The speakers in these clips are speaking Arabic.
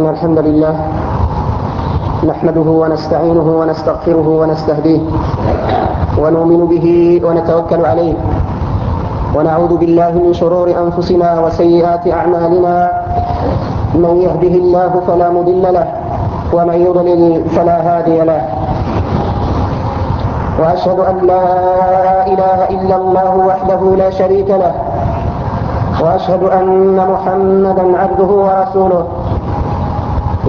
إن الحمد لله نحمده ونستعينه ونستغفره ونستهديه ونؤمن به ونتوكل عليه ونعوذ بالله من شرور أنفسنا وسيئات أعمالنا من يهده الله فلا مضل له ومن يضلل فلا هادي له وأشهد أن لا إله إلا الله وحده لا شريك له وأشهد أن محمدا عبده ورسوله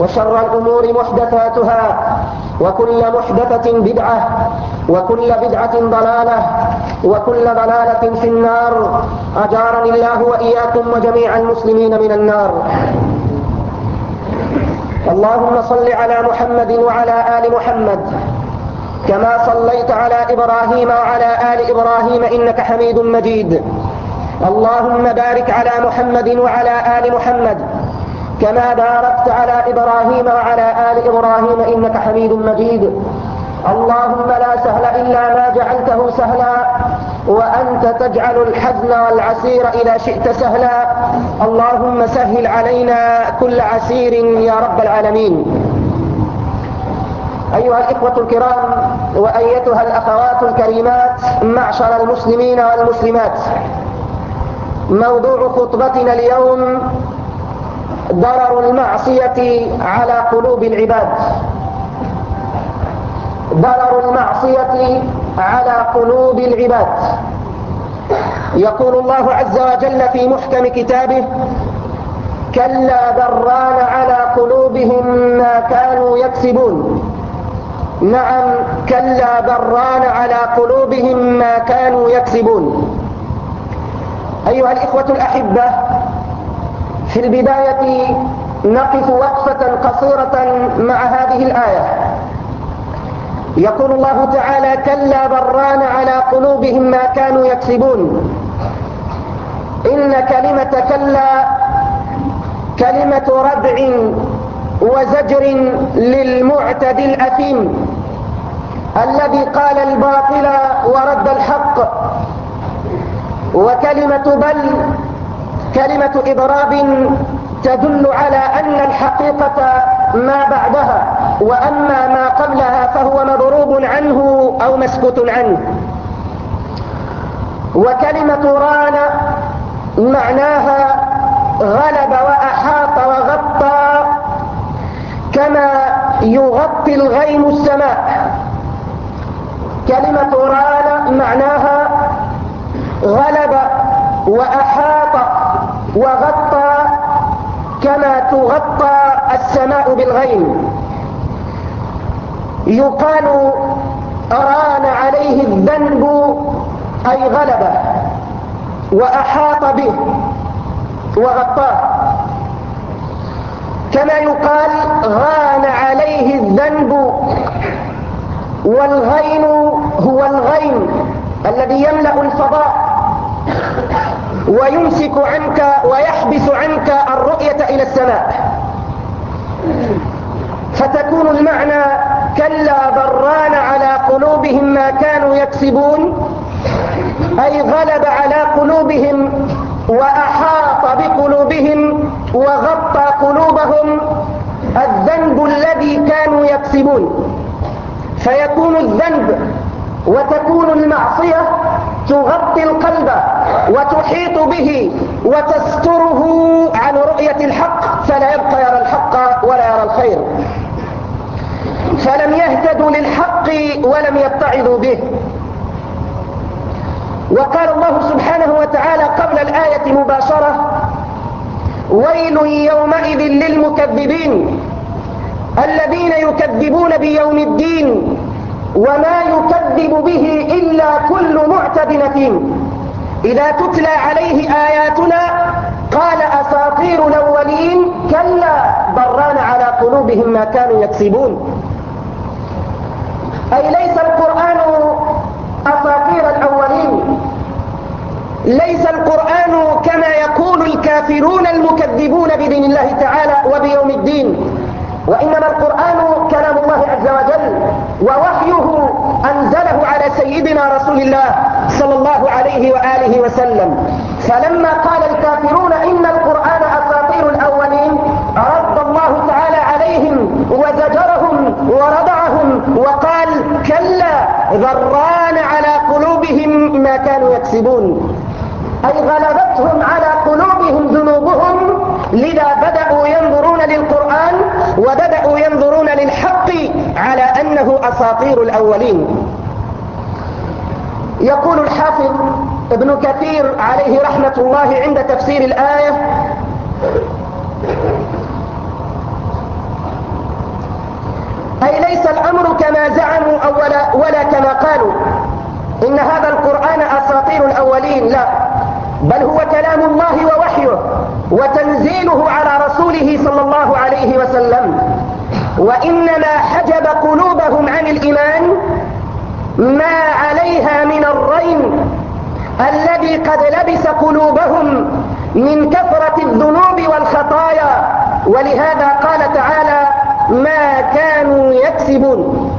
وشر الأمور محدثاتها وكل محدثة بدعة وكل بدعة ضلالة وكل ضلالة في النار. أجارني الله وإياكم وجميع المسلمين من النار. اللهم صل على محمد وعلى آل محمد كما صليت على إبراهيم وعلى آل إبراهيم إنك حميد مجيد. اللهم بارك على محمد وعلى آل محمد كما باركت على إبراهيم وعلى آل إبراهيم إنك حميد مجيد. اللهم لا سهل إلا ما جعلته سهلا وأنت تجعل الحزن والعسير إذا شئت سهلا. اللهم سهل علينا كل عسير يا رب العالمين. أيها الإخوة الكرام وأيتها الأخوات الكريمات معشر المسلمين والمسلمات موضوع خطبتنا اليوم ضرر المعصية على قلوب العباد. ضرر المعصية على قلوب العباد. يقول الله عز وجل في محكم كتابه كلا بران على قلوبهم ما كانوا يكسبون. نعم كلا بران على قلوبهم ما كانوا يكسبون. أيها الإخوة الأحبة في البداية نقف وقفة قصيرة مع هذه الآية. يقول الله تعالى كلا بران على قلوبهم ما كانوا يكسبون. إن كلمة كلا كلمة ردع وزجر للمعتد الأثيم الذي قال الباطل ورد الحق. وكلمة بل كلمة إضراب تدل على أن الحقيقة ما بعدها وأما ما قبلها فهو مضروب عنه أو مسكوت عنه. وكلمة ران معناها غلب وأحاط وغطى كما يغطي الغيم السماء. كلمة ران معناها غلب وأحاط وغطى كما تغطى السماء بالغيم يقال ران عليه الذنب أي غلبه وأحاط به وغطاه. كما يقال غان عليه الذنب والغين هو الغين الذي يملأ الفضاء. ويمسك عنك ويحبس عنك الرؤية إلى السماء. فتكون المعنى كلا بران على قلوبهم ما كانوا يكسبون أي غلب على قلوبهم وأحاط بقلوبهم وغطى قلوبهم الذنب الذي كانوا يكسبون. فيكون الذنب وتكون المعصية تغطي القلب وتحيط به وتستره عن رؤية الحق فلا يبقى يرى الحق ولا يرى الخير. فلم يهتدوا للحق ولم يتعظوا به. وقال الله سبحانه وتعالى قبل الآية مباشرة ويل يومئذ للمكذبين الذين يكذبون بيوم الدين وما يكذب به إلا كل معتد نثيم إذا تتلى عليه آياتنا قال أساطير الأولين كلا بران على قلوبهم ما كانوا يكسبون. أي ليس القرآن أساطير الأولين. ليس القرآن كما يقول الكافرون المكذبون بدين الله تعالى وبيوم الدين. وإنما القرآن كلام الله عز وجل ووحيه أنزله على سيدنا رسول الله صلى الله عليه وآله وسلم. فلما قال الكافرون إن القرآن أساطير الأولين رد الله تعالى عليهم وزجرهم وردعهم وقال كلا ذران على قلوبهم ما كانوا يكسبون. أي غلبتهم على قلوبهم ذنوبهم لذا وبدأوا ينظرون للحق على أنه أساطير الأولين. يقول الحافظ ابن كثير عليه رحمة الله عند تفسير الآية أي ليس الأمر كما زعموا أو ولا, ولا كما قالوا. إن هذا القرآن أساطير الأولين. لا. بل هو كلام الله ووحيه. وتنزيله على رسوله صلى الله عليه وسلم. وإنما حجب قلوبهم عن الإيمان ما عليها من الرين الذي قد لبس قلوبهم من كثرة الذنوب والخطايا. ولهذا قال تعالى ما كانوا يكسبون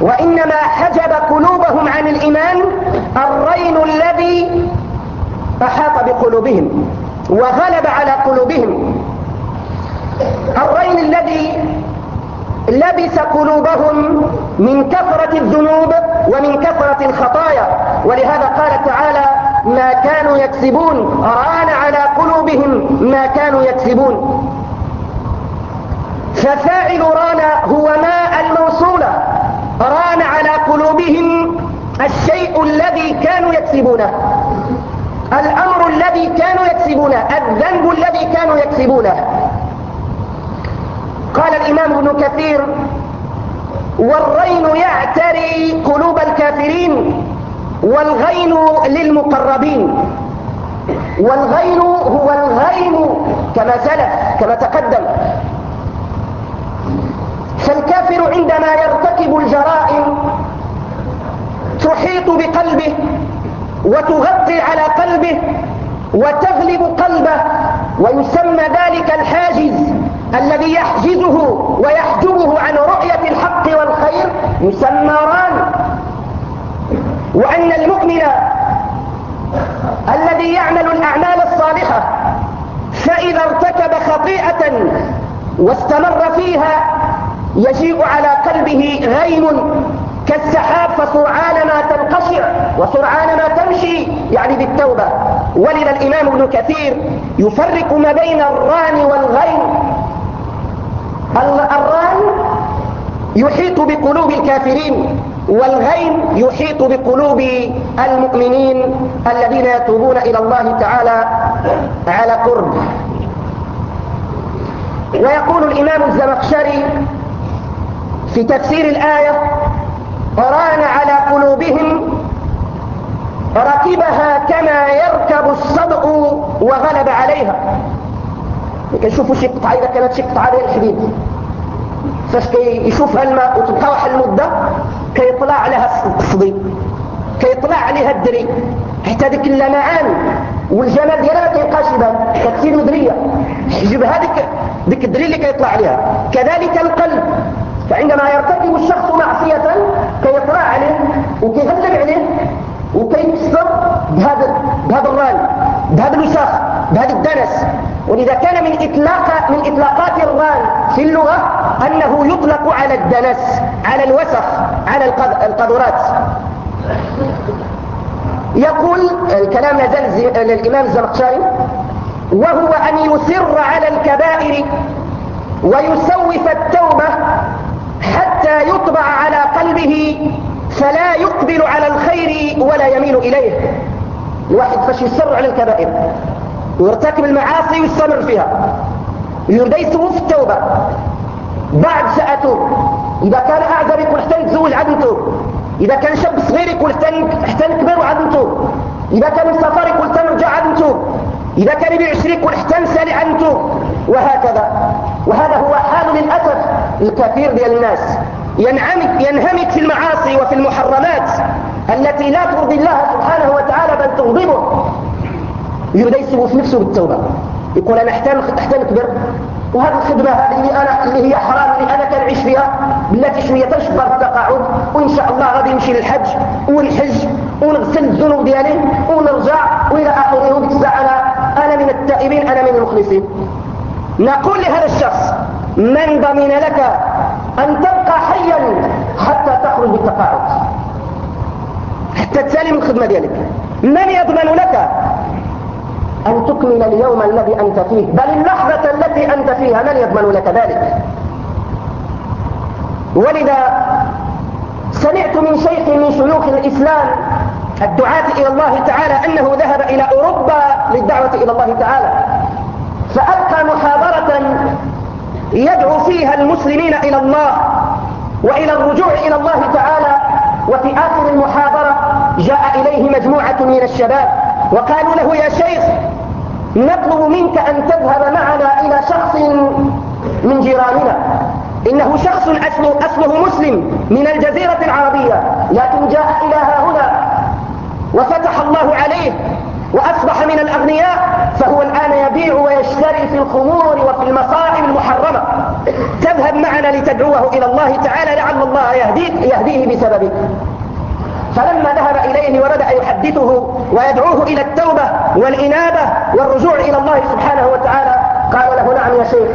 وإنما حجب قلوبهم عن الإيمان الرين الذي أحاط بقلوبهم. وغلب على قلوبهم. الرين الذي لبس قلوبهم من كثرة الذنوب ومن كثرة الخطايا. ولهذا قال تعالى ما كانوا يكسبون ران على قلوبهم ما كانوا يكسبون ففاعل ران هو ما الموصولة ران على قلوبهم الشيء الذي كانوا يكسبونه الأمر الذي كانوا يكسبونه الذنب الذي كانوا يكسبونه. قال الإمام ابن كثير والرين يعتري قلوب الكافرين والغين للمقربين. والغين هو الغين كما سلف كما تقدم. فالكافر عندما يرتكب الجرائم تحيط بقلبه وتغطي على قلبه وتغلب قلبه ويسمى ذلك الحاجز الذي يحجزه ويحجبه عن رؤية الحق والخير يسمى ران. وأن المؤمن الذي يعمل الأعمال الصالحة فإذا ارتكب خطيئة واستمر فيها يجيء على قلبه غيم كالسحاب فسرعان ما تنقشع وسرعان ما تمشي يعني بالتوبة. ولذا الإمام ابن كثير يفرق ما بين الران والغين. الران يحيط بقلوب الكافرين والغين يحيط بقلوب المؤمنين الذين يتوبون إلى الله تعالى على قرب. ويقول الإمام الزمخشري في تفسير الآية ران على قلوبهم ركبها كما يركب الصدق وغلب عليها. كنشوفوا شي قطعه إذا كانت شي قطعه ديال الحديد. فاش كيشوفها الماء وتبقى واحد المدة كيطلع عليها الصدي كيطلع عليها الدري. حتى ديك اللمعان والجمال ديالها ما كيبقاش يبان كتصير مدرية. حجب هذيك ديك الدري اللي كيطلع عليها. كذلك القلب. فعندما يرتكب الشخص معصية كيطلع عليه وكيغلب عليه وكيكسر بهذا بهذا الران بهذا الوساخ بهذا الدنس ولذا كان من إطلاق من إطلاقات الران في اللغة أنه يطلق على الدنس على الوسخ على القذرات يقول الكلام نزل للإمام الزمخشري وهو أن يسر على الكبائر ويسوف التوبة فلا يقبل على الخير ولا يميل إليه. الواحد فاش يسر على الكبائر ويرتكب المعاصي ويستمر فيها. يريد يسوي في التوبة بعد سأتوب إذا كان أعزب يقول حتى نتزوج عاد إذا كان شاب صغير يقول حتى نكبر وعاد إذا كان مسافر يقول حتى نرجع عاد إذا كان يبيع شريك يقول حتى نسالي عاد وهكذا. وهذا هو حال للأسف. الكثير ديال الناس. ينعمك ينهمك في المعاصي وفي المحرمات التي لا ترضي الله سبحانه وتعالى بل تغضبه. يبدا يسوي في نفسه بالتوبة. يقول أنا احتاج نكبر وهذه الخدمة هذه اللي, أنا اللي هي حرام اللي أنا كنعيش فيها بالتي شوية تنشبر التقاعد وإن شاء الله غادي نمشي للحج ونحج ونغسل الذنوب ديالي ونرجع وإلى آخره وديك الساعة أنا, أنا من التائبين أنا من المخلصين. نقول لهذا الشخص من ضمن لك أن تبقى حيا حتى تخرج بالتقاعد. حتى تسالم الخدمة ديالك. من يضمن لك أن تكمل اليوم الذي أنت فيه؟ بل اللحظة التي أنت فيها من يضمن لك ذلك؟ ولذا سمعت من شيخ من شيوخ الإسلام الدعاة إلى الله تعالى أنه ذهب إلى أوروبا للدعوة إلى الله تعالى فألقى محاضرة يدعو فيها المسلمين إلى الله وإلى الرجوع إلى الله تعالى. وفي آخر المحاضرة جاء إليه مجموعة من الشباب وقالوا له يا شيخ نطلب منك أن تذهب معنا إلى شخص من جيراننا. إنه شخص أصله, أصله مسلم من الجزيرة العربية لكن جاء إلى هنا وفتح الله عليه وأصبح من الأغنياء فهو الآن يبيع ويشتري في الخمور وفي المصائب المحرمة. تذهب معنا لتدعوه إلى الله تعالى لعل الله يهديه, يهديه بسببك. فلما ذهب إليه وبدأ يحدثه ويدعوه إلى التوبة والإنابة والرجوع إلى الله سبحانه وتعالى قال له نعم يا شيخ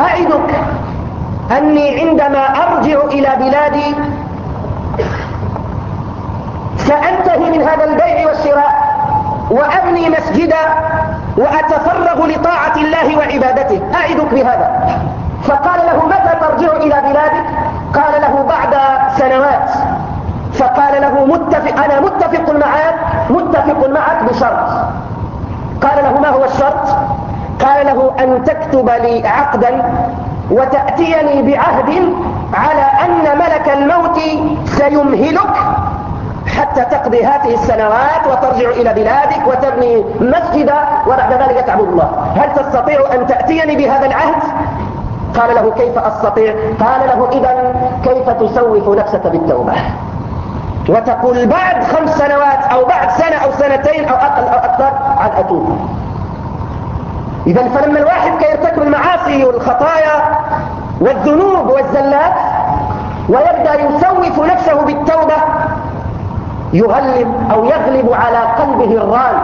أعدك أني عندما أرجع إلى بلادي سأنتهي من هذا البيع والشراء. وأبني مسجدا وأتفرغ لطاعة الله وعبادته. أعدك بهذا. فقال له متى ترجع إلى بلادك؟ قال له بعد سنوات. فقال له متفق أنا متفق معك متفق معك بشرط. قال له ما هو الشرط؟ قال له أن تكتب لي عقدا وتأتيني بعهد على أن ملك الموت سيمهلك حتى تقضي هذه السنوات وترجع إلى بلادك وتبني مسجدا وبعد ذلك تعبد الله. هل تستطيع أن تأتيني بهذا العهد؟ قال له كيف أستطيع؟ قال له إذا كيف تسوف نفسك بالتوبة؟ وتقول بعد خمس سنوات أو بعد سنة أو سنتين أو أقل أو أكثر عن أتوب. إذا فلما الواحد كيرتكب المعاصي والخطايا والذنوب والزلات ويبدأ يسوف نفسه بالتوبة يغلب أو يغلب على قلبه الران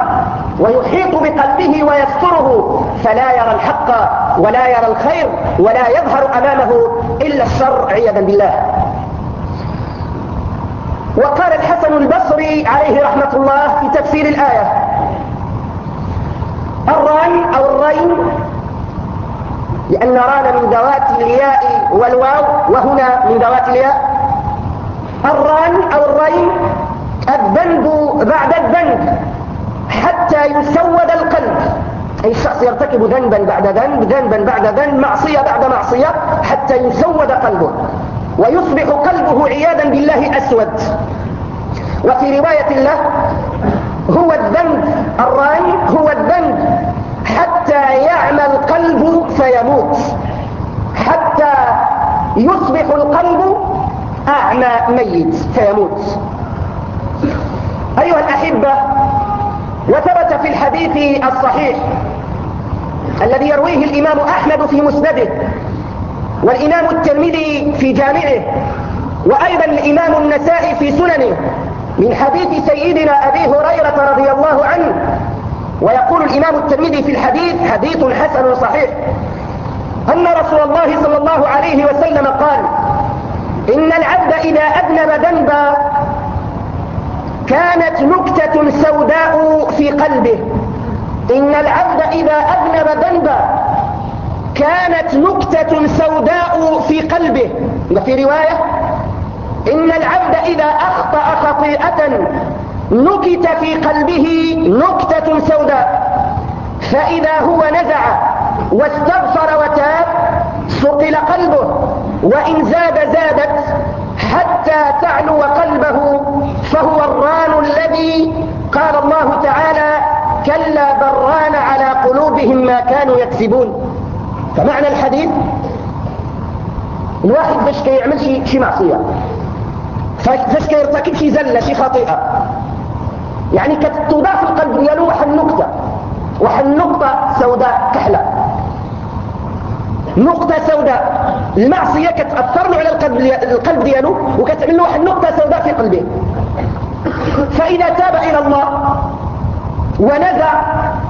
ويحيط بقلبه ويستره فلا يرى الحق ولا يرى الخير ولا يظهر أمامه إلا الشر عياذا بالله. وقال الحسن البصري عليه رحمة الله في تفسير الآية الران أو الرين لأن ران من ذوات الياء والواو وهنا من ذوات الياء. الران أو الرين الذنب بعد الذنب حتى يسود القلب. أي الشخص يرتكب ذنبا بعد ذنب ذنبا بعد ذنب معصية بعد معصية حتى يسود قلبه. ويصبح قلبه عياذا بالله أسود. وفي رواية له هو الذنب الرأي هو الذنب. حتى يعمى القلب فيموت. حتى يصبح القلب أعمى ميت فيموت. أيها الأحبة وثبت في الحديث الصحيح الذي يرويه الإمام أحمد في مسنده والإمام الترمذي في جامعه وأيضا الإمام النسائي في سننه من حديث سيدنا أبي هريرة رضي الله عنه ويقول الإمام الترمذي في الحديث حديث حسن صحيح أن رسول الله صلى الله عليه وسلم قال إن العبد إذا أذنب ذنبا كانت نكتة سوداء في قلبه. إن العبد إذا أذنب ذنبا كانت نكتة سوداء في قلبه. وفي رواية؟ إن العبد إذا أخطأ خطيئة نكت في قلبه نكتة سوداء. فإذا هو نزع واستغفر وتاب صقل قلبه وإن زاد زادت حتى تعلو قلبه فهو الران الذي قال الله تعالى كلا بران على قلوبهم ما كانوا يكسبون فمعنى الحديث الواحد فاش كيعمل شي شي معصية فاش كيرتكب شي زلة شي خطيئة. يعني كتضاف القلب ديالو واحد النقطة واحد النقطة سوداء كحلة. نقطة سوداء. المعصية كتأثر له على القلب القلب ديالو وكتعمل له واحد النقطه سوداء في قلبه. فإذا تاب إلى الله ونزع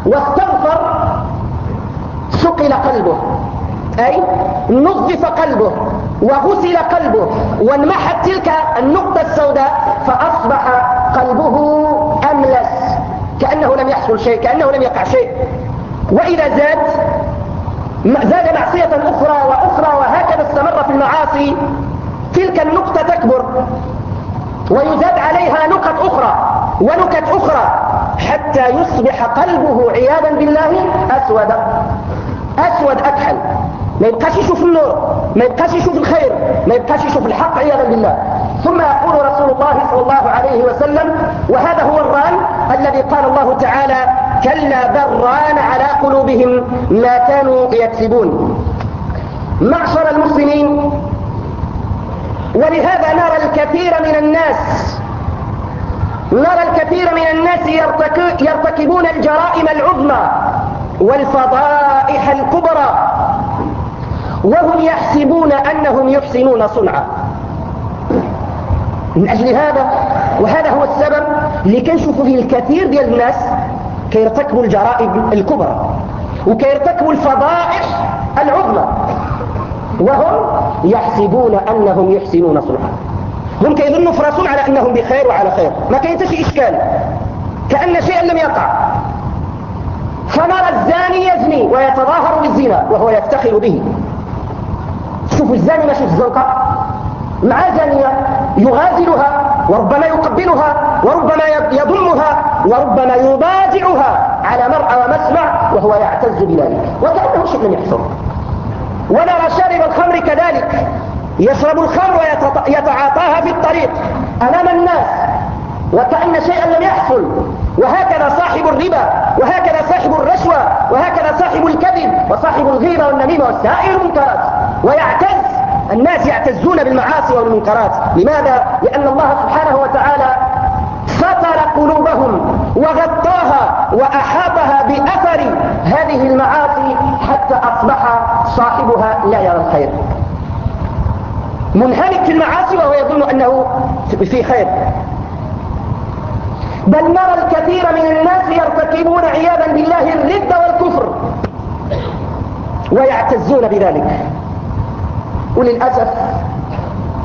واستغفر سقل قلبه. أي نظف قلبه وغسل قلبه وانمحت تلك النقطة السوداء فأصبح قلبه أملس. كأنه لم يحصل شيء كأنه لم يقع شيء. وإذا زاد زاد معصية أخرى وأخرى وهكذا استمر في المعاصي. تلك النقطة تكبر. ويزاد عليها نقط أخرى ونكت أخرى حتى يصبح قلبه عياذا بالله أسود. أسود أكحل. ما يبقاش يشوف النور ما يبقاش يشوف الخير ما يبقاش يشوف الحق عياذا بالله. ثم يقول رسول الله صلى الله عليه وسلم وهذا هو الران الذي قال الله تعالى كلا بران على قلوبهم ما كانوا يكسبون. معشر المسلمين ولهذا نرى الكثير من الناس نرى الكثير من الناس يرتكبون الجرائم العظمى والفضائح الكبرى وهم يحسبون أنهم يحسنون صنعا. من أجل هذا وهذا هو السبب اللي كنشوفوا فيه الكثير ديال الناس كيرتكبوا الجرائم الكبرى وكيرتكبوا الفضائح العظمى. وهم يحسبون أنهم يحسنون صنعا. هم كيظنوا في رسول على أنهم بخير وعلى خير. ما كاين شي إشكال. كأن شيئا لم يقع. فنرى الزاني يزني ويتظاهر بالزنا وهو يفتخر به. شوفوا الزاني ماشي في الزنقة مع زانية يغازلها وربما يقبلها وربما يضمها وربما يضاجعها على مرأى ومسمع وهو يعتز بذلك. وكأنه شيء لم يحصل. ونرى شارب الخمر كذلك. يشرب الخمر ويتعاطاها في الطريق أمام الناس. وكأن شيئا لم يحصل. وهكذا صاحب الربا وهكذا صاحب الرشوة وهكذا صاحب الكذب وصاحب الغيبة والنميمة وسائر المنكرات. ويعتز الناس يعتزون بالمعاصي والمنكرات. لماذا؟ لأن الله سبحانه وتعالى ستر قلوبهم وغطاها وأحاطها بأثر هذه المعاصي حتى أصبح صاحبها لا يرى الخير. منهمك في المعاصي وهو يظن أنه في خير. بل نرى الكثير من الناس يرتكبون عياذا بالله الرد والكفر ويعتزون بذلك. وللأسف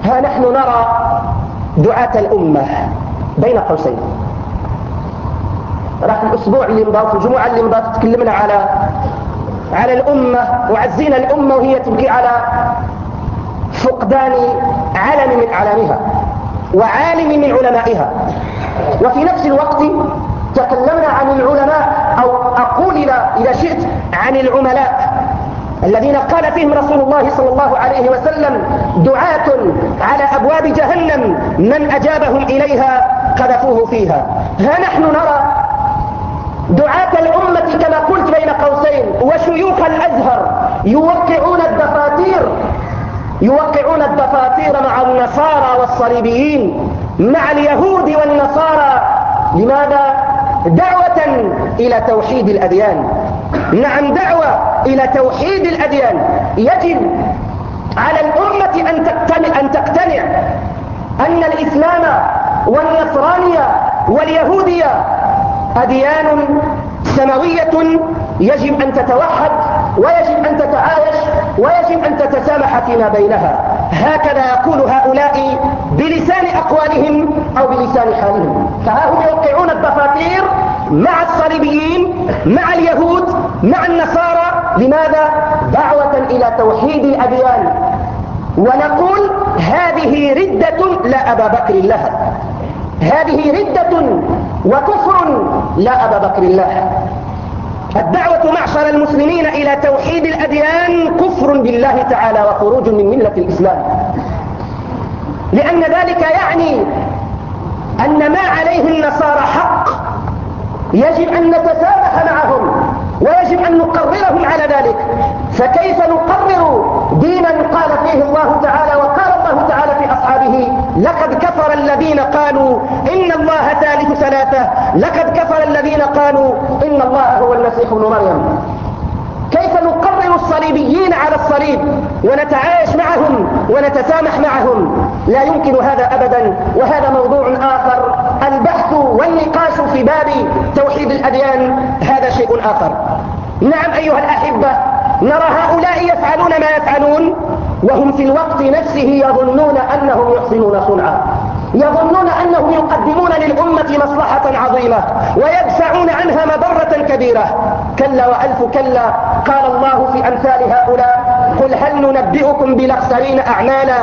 ها نحن نرى دعاة الأمة بين قوسين. راح الأسبوع اللي مضى الجمعة اللي مضى تكلمنا على على الأمة وعزينا الأمة وهي تبكي على فقدان علم من أعلامها وعالم من علمائها. وفي نفس الوقت تكلمنا عن العلماء أو أقول إذا شئت عن العملاء. الذين قال فيهم رسول الله صلى الله عليه وسلم دعاة على أبواب جهنم من أجابهم إليها قذفوه فيها. ها نحن نرى دعاة الأمة كما قلت بين قوسين وشيوخ الأزهر يوقعون الدفاتير يوقعون الدفاتير مع النصارى والصليبيين مع اليهود والنصارى. لماذا؟ دعوة إلى توحيد الأديان. نعم دعوة إلى توحيد الأديان. يجب على الأمة أن تقتنع, أن تقتنع أن الإسلام والنصرانية واليهودية أديان سماوية يجب أن تتوحد ويجب أن تتعايش ويجب أن تتسامح فيما بينها. هكذا يقول هؤلاء بلسان أقوالهم أو بلسان حالهم. فها هم يوقعون الدفاتير مع الصليبيين مع اليهود مع النصارى لماذا؟ دعوة إلى توحيد الأديان. ونقول هذه ردة لا أبا بكر لها. هذه ردة وكفر لا أبا بكر لها. الدعوة معشر المسلمين إلى توحيد الأديان كفر بالله تعالى وخروج من ملة الإسلام. لأن ذلك يعني أن ما عليه النصارى حق. يجب أن نتسامح معهم. ويجب أن نقررهم على ذلك. فكيف نقرر دينا قال فيه الله تعالى وقال الله تعالى في أصحابه؟ لقد كفر الذين قالوا إن الله ثالث ثلاثة. لقد كفر الذين قالوا إن الله هو المسيح ابن مريم. كيف نقرر الصليبيين على الصليب ونتعايش معهم ونتسامح معهم؟ لا يمكن هذا أبدا وهذا موضوع آخر. البحث والنقاش في باب توحيد الأديان هذا شيء آخر. نعم أيها الأحبة نرى هؤلاء يفعلون ما يفعلون وهم في الوقت نفسه يظنون أنهم يحسنون صنعا. يظنون أنهم يقدمون للأمة مصلحة عظيمة ويدفعون عنها مضرة كبيرة. كلا وألف كلا قال الله في أمثال هؤلاء قل هل ننبئكم بالأخسرين أعمالا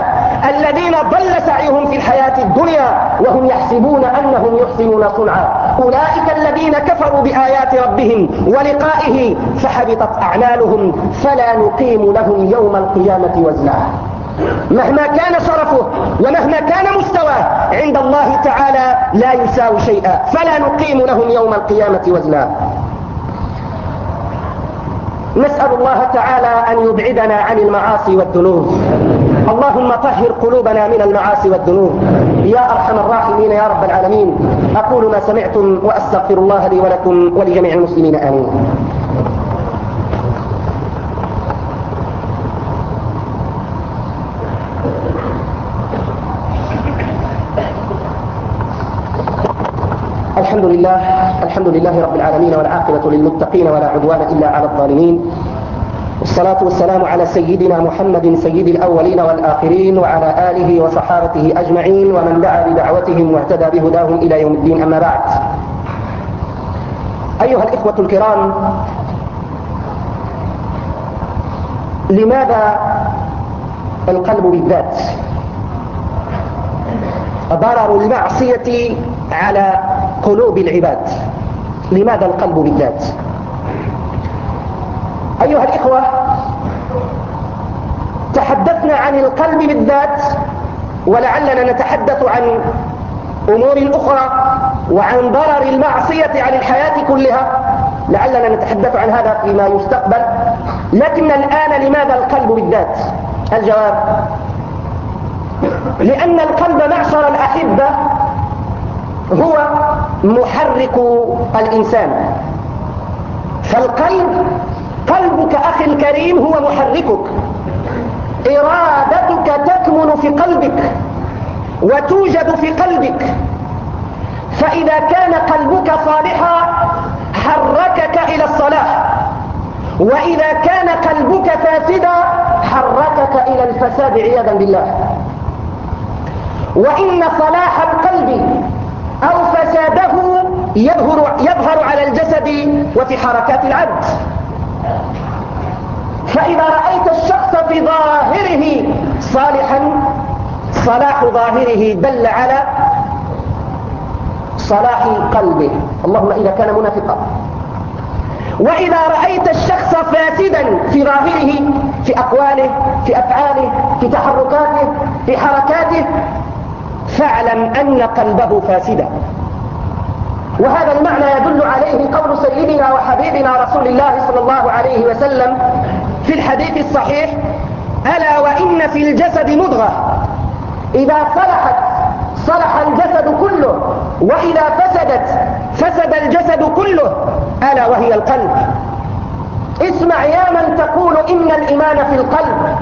الذين ضل سعيهم في الحياة الدنيا وهم يحسبون أنهم يحسنون صنعا. أولئك الذين كفروا بآيات ربهم ولقائه فحبطت أعمالهم فلا نقيم لهم يوم القيامة وزنا. مهما كان شرفه ومهما كان مستواه عند الله تعالى لا يساوي شيئا. فلا نقيم لهم يوم القيامة وزنا. نسأل الله تعالى أن يبعدنا عن المعاصي والذنوب. اللهم طهر قلوبنا من المعاصي والذنوب. يا أرحم الراحمين يا رب العالمين. أقول ما سمعتم وأستغفر الله لي ولكم ولجميع المسلمين. آمين. الحمد لله الحمد لله رب العالمين والعاقبة للمتقين ولا عدوان إلا على الظالمين. والصلاة والسلام على سيدنا محمد سيد الأولين والآخرين وعلى آله وصحابته أجمعين ومن دعا بدعوتهم واهتدى بهداهم إلى يوم الدين أما بعد. أيها الإخوة الكرام لماذا القلب بالذات؟ ضرر المعصية على قلوب العباد. لماذا القلب بالذات؟ أيها الإخوة تحدثنا عن القلب بالذات ولعلنا نتحدث عن أمور أخرى وعن ضرر المعصية عن الحياة كلها. لعلنا نتحدث عن هذا فيما يستقبل. لكن الآن لماذا القلب بالذات؟ الجواب لأن القلب معشر الأحبة هو محرك الإنسان. فالقلب قلبك أخي الكريم هو محركك. إرادتك تكمن في قلبك وتوجد في قلبك. فإذا كان قلبك صالحا حركك إلى الصلاح وإذا كان قلبك فاسدا حركك إلى الفساد عياذا بالله. وإن صلاح القلب أو فساده يظهر, يظهر على الجسد وفي حركات العبد فإذا رأيت الشخص في ظاهره صالحا صلاح ظاهره دل على صلاح قلبه. اللهم إذا كان منافقا. وإذا رأيت الشخص فاسدا في ظاهره في أقواله في أفعاله في تحركاته في حركاته فاعلم أن قلبه فاسدا. وهذا المعنى يدل عليه قول سيدنا وحبيبنا رسول الله صلى الله عليه وسلم في الحديث الصحيح ألا وإن في الجسد مضغة. إذا صلحت صلح الجسد كله وإذا فسدت فسد الجسد كله. ألا وهي القلب. اسمع يا من تقول إن الإيمان في القلب.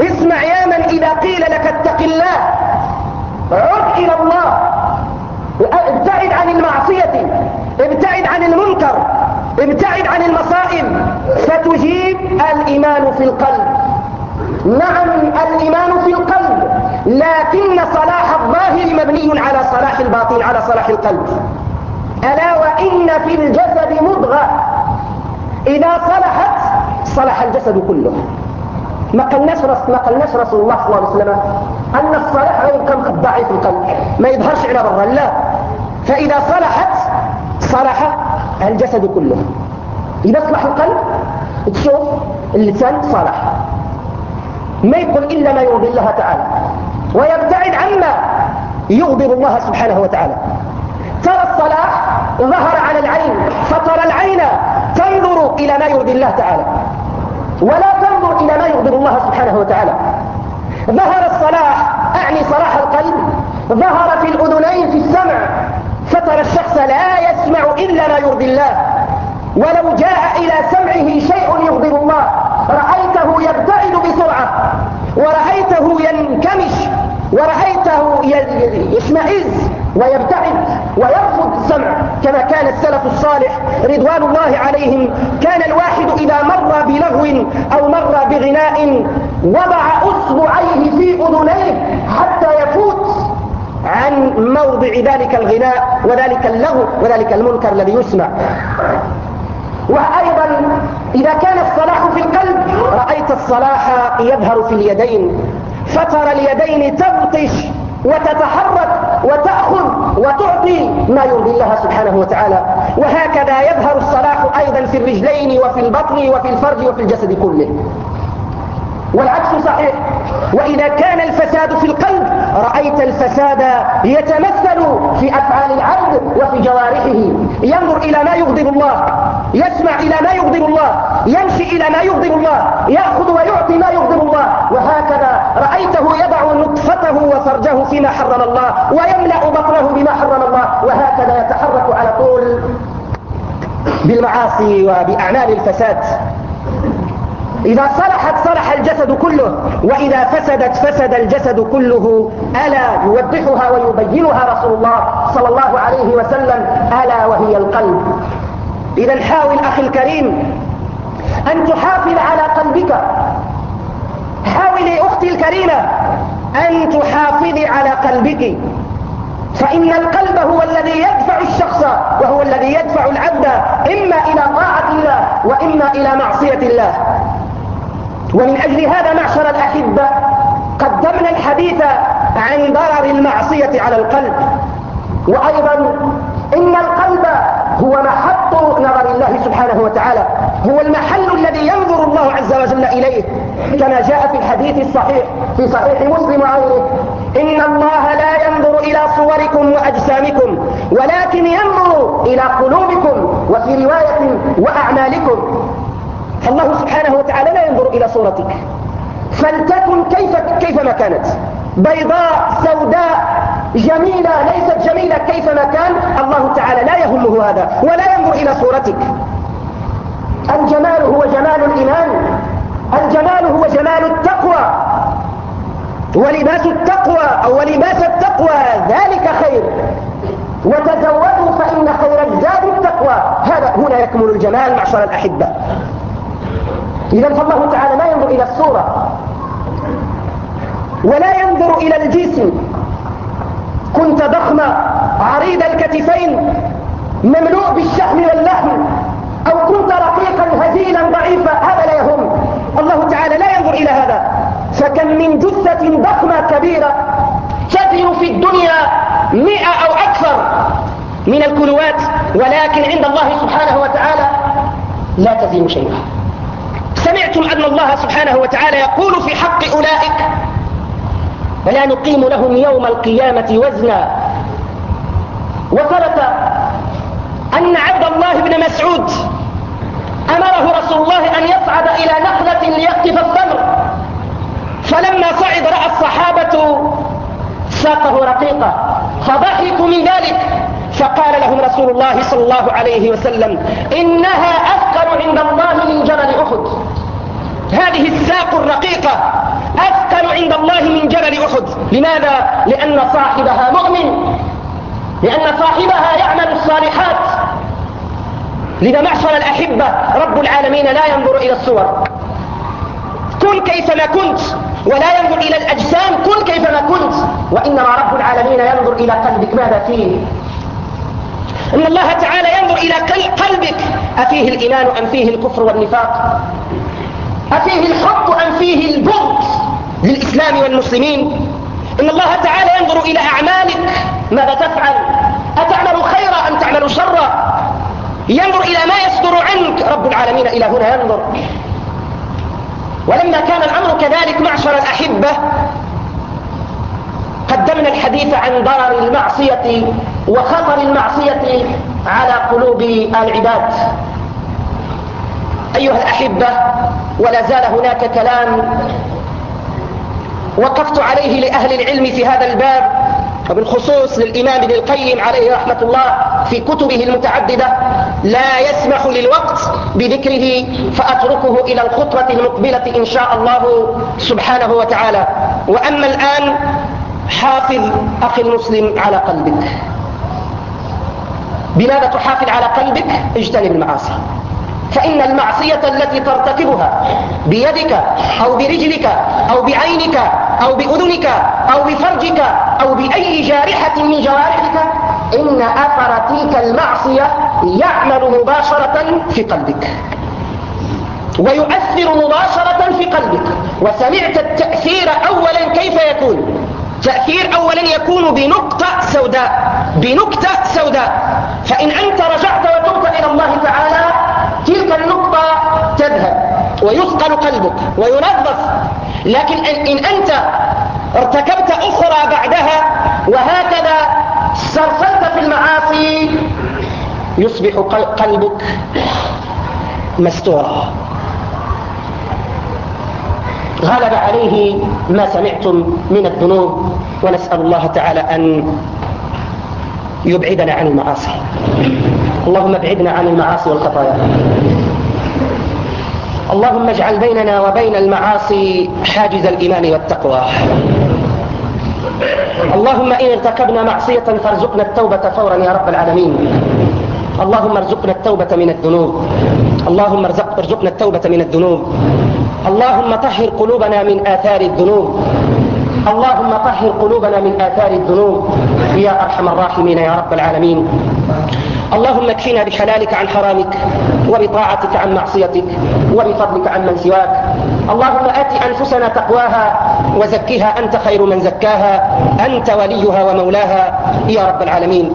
اسمع يا من إذا قيل لك اتق الله عد إلى الله. ابتعد عن المعصية ابتعد عن المنكر ابتعد عن المصائب. فتجيب الإيمان في القلب. نعم الإيمان في القلب. لكن صلاح الظاهر مبني على صلاح الباطن على صلاح القلب. ألا وإن في الجسد مضغة. إذا صلحت صلح الجسد كله. ما قالناش ما قالناش رسول الله صلى الله عليه وسلم أن الصلاح غير كمخبعي في القلب ما يظهرش على برا. لا. فإذا صلحت صلح الجسد كله. إذا صلح القلب تشوف اللسان صالح ما يقول إلا ما يرضي الله تعالى. ويبتعد عما يغضب الله سبحانه وتعالى. ترى الصلاح ظهر على العين فترى العين تنظر إلى ما يرضي الله تعالى. تنظر إلى ما يغضب الله سبحانه وتعالى. ظهر الصلاح أعني صلاح القلب. ظهر في الأذنين في السمع. فترى الشخص لا يسمع إلا ما يرضي الله. ولو جاء إلى سمعه شيء يغضب الله. رأيته يبتعد بسرعة. ورأيته ينكمش ورأيته يشمئز ويبتعد ويرفض السمع كما كان السلف الصالح رضوان الله عليهم. كان الواحد إذا مر بلغو أو مر بغناء وضع أصبعيه في أذنيه حتى يفوت عن موضع ذلك الغناء وذلك اللغو وذلك المنكر الذي يسمع. وأيضا إذا كان الصلاح في القلب الصلاح يظهر في اليدين. فترى اليدين تبطش وتتحرك وتأخذ وتعطي ما يرضي الله سبحانه وتعالى. وهكذا يظهر الصلاح أيضا في الرجلين وفي البطن وفي الفرج وفي الجسد كله. والعكس صحيح. وإذا كان الفساد في القلب رأيت الفساد يتمثل في أفعال العبد وفي جوارحه. ينظر إلى ما يغضب الله يسمع إلى ما يغضب الله يمشي إلى ما يغضب الله يأخذ ويعطي ما يغضب الله. وهكذا رأيته يضع نطفته وفرجه فيما حرم الله ويملأ بطنه بما حرم الله. وهكذا يتحرك على طول بالمعاصي وبأعمال الفساد. إذا صلحت صلح الجسد كله وإذا فسدت فسد الجسد كله ألا يوضحها ويبينها رسول الله صلى الله عليه وسلم ألا وهي القلب. إذا حاول أخي الكريم أن تحافظ على قلبك. حاولي أختي الكريمة أن تحافظي على قلبك. فإن القلب هو الذي يدفع الشخص وهو الذي يدفع العبد إما إلى طاعة الله وإما إلى معصية الله. ومن أجل هذا معشر الأحبة قدمنا الحديث عن ضرر المعصية على القلب. وأيضا إن القلب هو محط نظر الله سبحانه وتعالى. هو المحل الذي ينظر الله عز وجل إليه. كما جاء في الحديث الصحيح في صحيح مسلم وغيره إن الله لا ينظر إلى صوركم وأجسامكم ولكن ينظر إلى قلوبكم وفي رواية وأعمالكم. فالله سبحانه وتعالى لا ينظر إلى صورتك. فلتكن كيف كيفما كانت. بيضاء سوداء جميلة ليست جميلة كيفما كان. الله تعالى لا يهمه هذا ولا ينظر إلى صورتك. الجمال هو جمال الإيمان. الجمال هو جمال التقوى. ولباس التقوى أو ولباس التقوى ذلك خير. وتزودوا فإن خير الزاد التقوى. هذا هنا يكمل الجمال معشر الأحبة. إذا فالله تعالى لا ينظر إلى الصورة ولا ينظر إلى الجسم. كنت ضخمة عريض الكتفين مملوء بالشحم واللحم أو كنت رقيقا هزيلا ضعيفا هذا لا يهم. الله تعالى لا ينظر إلى هذا. فكم من جثة ضخمة كبيرة تزن في الدنيا مئة أو أكثر من الكلوات ولكن عند الله سبحانه وتعالى لا تزن شيئا. سمعتم أن الله سبحانه وتعالى يقول في حق أولئك فلا نقيم لهم يوم القيامة وزنا. وثبت أن عبد الله بن مسعود أمره رسول الله أن يصعد إلى نخلة ليقطف الثمر فلما صعد رأى الصحابة ساقه رقيقة فضحكوا من ذلك. فقال لهم رسول الله صلى الله عليه وسلم إنها أثقل عند الله من جبل أحد. هذه الساق الرقيقة أثقل عند الله من جبل أحد. لماذا؟ لأن صاحبها مؤمن. لأن صاحبها يعمل الصالحات. لذا معشر الأحبة رب العالمين لا ينظر إلى الصور. كن كيفما كنت ولا ينظر إلى الأجسام. كن كيفما كنت. وإنما رب العالمين ينظر إلى قلبك. ماذا فيه؟ إن الله تعالى ينظر إلى قلبك. أفيه الإيمان أم فيه الكفر والنفاق؟ أفيه الحب أم فيه البغض للإسلام والمسلمين؟ إن الله تعالى ينظر إلى أعمالك. ماذا تفعل؟ أتعمل خيرا أم تعمل شرا؟ ينظر إلى ما يصدر عنك. رب العالمين إلى هنا ينظر. ولما كان الأمر كذلك معشر الأحبة قدمنا الحديث عن ضرر المعصية وخطر المعصية على قلوب العباد أيها الأحبة ولا زال هناك كلام وقفت عليه لأهل العلم في هذا الباب وبالخصوص للإمام ابن القيم عليه رحمة الله في كتبه المتعددة لا يسمح للوقت بذكره فأتركه إلى الخطبة المقبلة إن شاء الله سبحانه وتعالى. وأما الآن حافظ أخي المسلم على قلبك. بماذا تحافظ على قلبك؟ اجتنب المعاصي. فإن المعصية التي ترتكبها بيدك أو برجلك أو بعينك أو بأذنك أو بفرجك أو بأي جارحة من جوارحك إن أثر تلك المعصية يعمل مباشرة في قلبك. ويؤثر مباشرة في قلبك. وسمعت التأثير أولا كيف يكون؟ تأثير أولا يكون بنقطة سوداء بنكتة سوداء. فإن أنت رجعت وتبت إلى الله تعالى تلك النقطة تذهب ويثقل قلبك وينظف. لكن إن أنت ارتكبت أخرى بعدها وهكذا سرسلت في المعاصي يصبح قلبك مستورا. غلب عليه ما سمعتم من الذنوب ونسأل الله تعالى أن يبعدنا عن المعاصي. اللهم ابعدنا عن المعاصي والخطايا. اللهم اجعل بيننا وبين المعاصي حاجز الإيمان والتقوى. اللهم إن ارتكبنا معصية فارزقنا التوبة فورا يا رب العالمين. اللهم ارزقنا التوبة من الذنوب. اللهم ارزقنا التوبة من الذنوب. اللهم طهر قلوبنا من آثار الذنوب. اللهم طهر قلوبنا من آثار الذنوب. يا أرحم الراحمين يا رب العالمين. اللهم اكفنا بحلالك عن حرامك وبطاعتك عن معصيتك وبفضلك عن من سواك. اللهم آت أنفسنا تقواها وزكها أنت خير من زكاها أنت وليها ومولاها يا رب العالمين.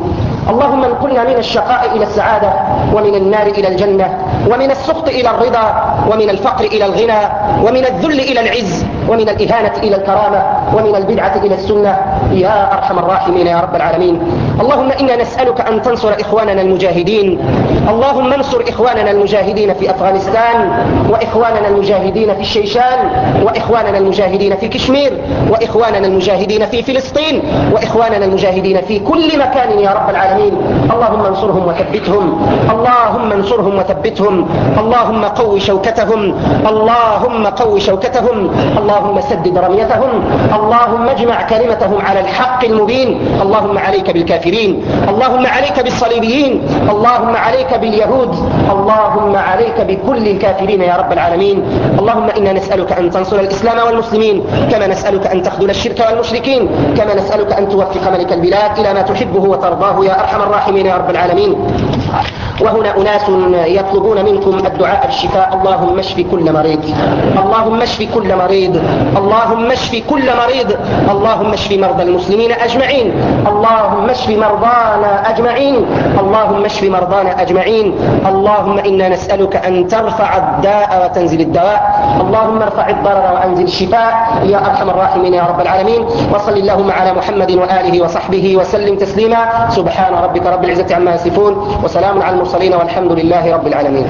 اللهم انقلنا من الشقاء إلى السعادة ومن النار إلى الجنة ومن السخط إلى الرضا ومن الفقر إلى الغنى ومن الذل إلى العز ومن الإهانة إلى الكرامة. ومن البدعة إلى السنة. يا أرحم الراحمين يا رب العالمين. اللهم إنا نسألك أن تنصر إخواننا المجاهدين. اللهم انصر إخواننا المجاهدين في أفغانستان وإخواننا المجاهدين في الشيشان وإخواننا المجاهدين في كشمير وإخواننا المجاهدين في فلسطين وإخواننا المجاهدين في كل مكان يا رب العالمين. اللهم انصرهم وثبتهم. اللهم انصرهم وثبتهم. اللهم قو شوكتهم. اللهم قو شوكتهم. اللهم سدد رميتهم. اللهم اجمع كلمتهم على الحق المبين. اللهم عليك بالكافرين. اللهم عليك بالصليبيين. اللهم عليك باليهود. اللهم عليك بكل الكافرين يا رب العالمين. اللهم إنا نسألك أن تنصر الإسلام والمسلمين. كما نسألك أن تخذل الشرك والمشركين. كما نسألك أن توفق ملك البلاد إلى ما تحبه وترضاه يا أرحم الراحمين يا رب العالمين. وهنا أناس يطلبون منكم الدعاء بالشفاء اللهم اشف كل مريض. اللهم اشف كل مريض. اللهم اشف كل مريض. اللهم اشف مرضى المسلمين أجمعين. اللهم اشف مرضانا أجمعين. اللهم اشف مرضانا أجمعين. اللهم إنا نسألك أن ترفع الداء وتنزل الدواء. اللهم ارفع الضرر وأنزل الشفاء. يا أرحم الراحمين يا رب العالمين. وصل اللهم على محمد وآله وصحبه وسلم تسليما. سبحان ربك رب العزة عما يصفون. وسلام على المرسلين والحمد لله رب العالمين.